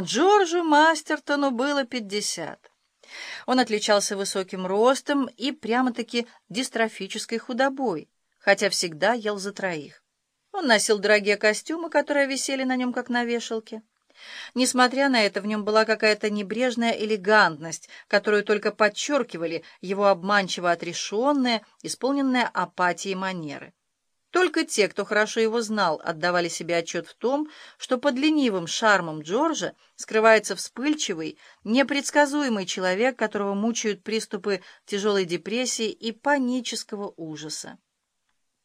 Джорджу Мастертону было пятьдесят. Он отличался высоким ростом и прямо-таки дистрофической худобой, хотя всегда ел за троих. Он носил дорогие костюмы, которые висели на нем как на вешалке. Несмотря на это, в нем была какая-то небрежная элегантность, которую только подчеркивали его обманчиво отрешенные, исполненные апатии манеры. Только те, кто хорошо его знал, отдавали себе отчет в том, что под ленивым шармом Джорджа скрывается вспыльчивый, непредсказуемый человек, которого мучают приступы тяжелой депрессии и панического ужаса.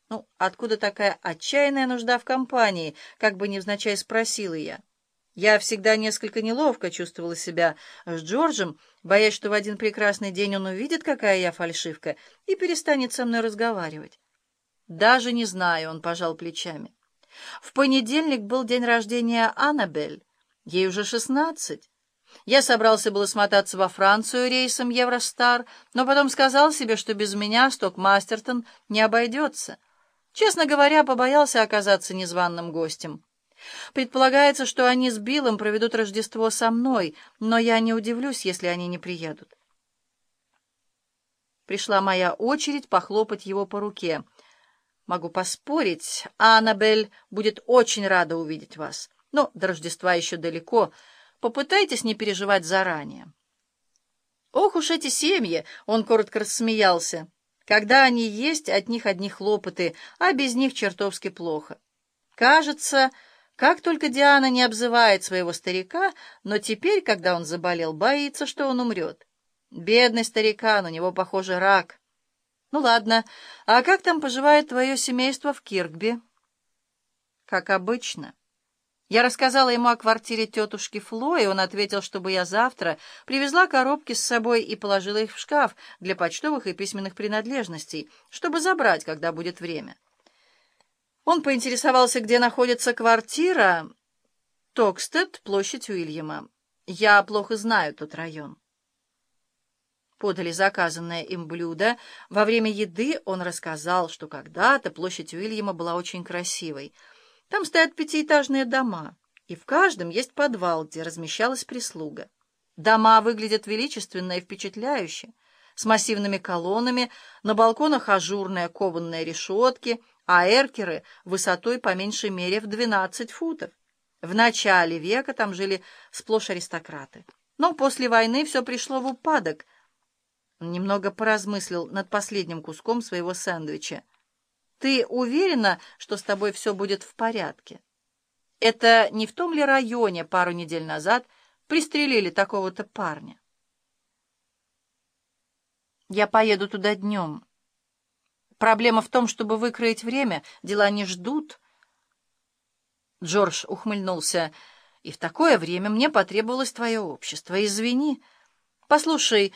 «Ну, откуда такая отчаянная нужда в компании?» — как бы невзначай спросила я. Я всегда несколько неловко чувствовала себя с Джорджем, боясь, что в один прекрасный день он увидит, какая я фальшивка, и перестанет со мной разговаривать. «Даже не знаю», — он пожал плечами. «В понедельник был день рождения Аннабель. Ей уже шестнадцать. Я собрался было смотаться во Францию рейсом Евростар, но потом сказал себе, что без меня Сток-Мастертон не обойдется. Честно говоря, побоялся оказаться незваным гостем. Предполагается, что они с Биллом проведут Рождество со мной, но я не удивлюсь, если они не приедут. Пришла моя очередь похлопать его по руке. Могу поспорить, Аннабель будет очень рада увидеть вас. Но до Рождества еще далеко. Попытайтесь не переживать заранее. Ох уж эти семьи! Он коротко рассмеялся. Когда они есть, от них одни хлопоты, а без них чертовски плохо. Кажется, как только Диана не обзывает своего старика, но теперь, когда он заболел, боится, что он умрет. Бедный старикан, у него, похоже, рак. «Ну ладно, а как там поживает твое семейство в Киркби?» «Как обычно». Я рассказала ему о квартире тетушки Фло, и он ответил, чтобы я завтра привезла коробки с собой и положила их в шкаф для почтовых и письменных принадлежностей, чтобы забрать, когда будет время. Он поинтересовался, где находится квартира. Токстед, площадь Уильяма. Я плохо знаю тот район подали заказанное им блюдо. Во время еды он рассказал, что когда-то площадь Уильяма была очень красивой. Там стоят пятиэтажные дома, и в каждом есть подвал, где размещалась прислуга. Дома выглядят величественно и впечатляюще, с массивными колоннами, на балконах ажурные кованные решетки, а эркеры высотой по меньшей мере в 12 футов. В начале века там жили сплошь аристократы. Но после войны все пришло в упадок, немного поразмыслил над последним куском своего сэндвича. «Ты уверена, что с тобой все будет в порядке? Это не в том ли районе пару недель назад пристрелили такого-то парня?» «Я поеду туда днем. Проблема в том, чтобы выкроить время, дела не ждут». Джордж ухмыльнулся. «И в такое время мне потребовалось твое общество. Извини. Послушай...»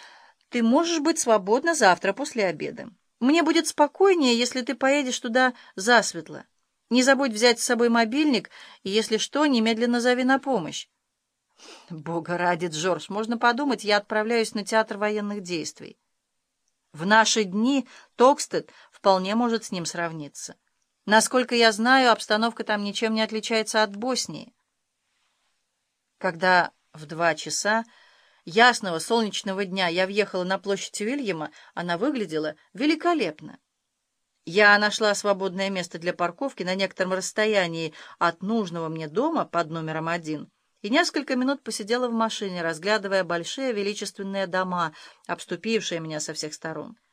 Ты можешь быть свободна завтра после обеда. Мне будет спокойнее, если ты поедешь туда засветло. Не забудь взять с собой мобильник, и, если что, немедленно зови на помощь. Бога ради, Джордж, можно подумать, я отправляюсь на театр военных действий. В наши дни Токстед вполне может с ним сравниться. Насколько я знаю, обстановка там ничем не отличается от Боснии. Когда в два часа ясного солнечного дня я въехала на площадь Уильяма, она выглядела великолепно. Я нашла свободное место для парковки на некотором расстоянии от нужного мне дома под номером один и несколько минут посидела в машине, разглядывая большие величественные дома, обступившие меня со всех сторон.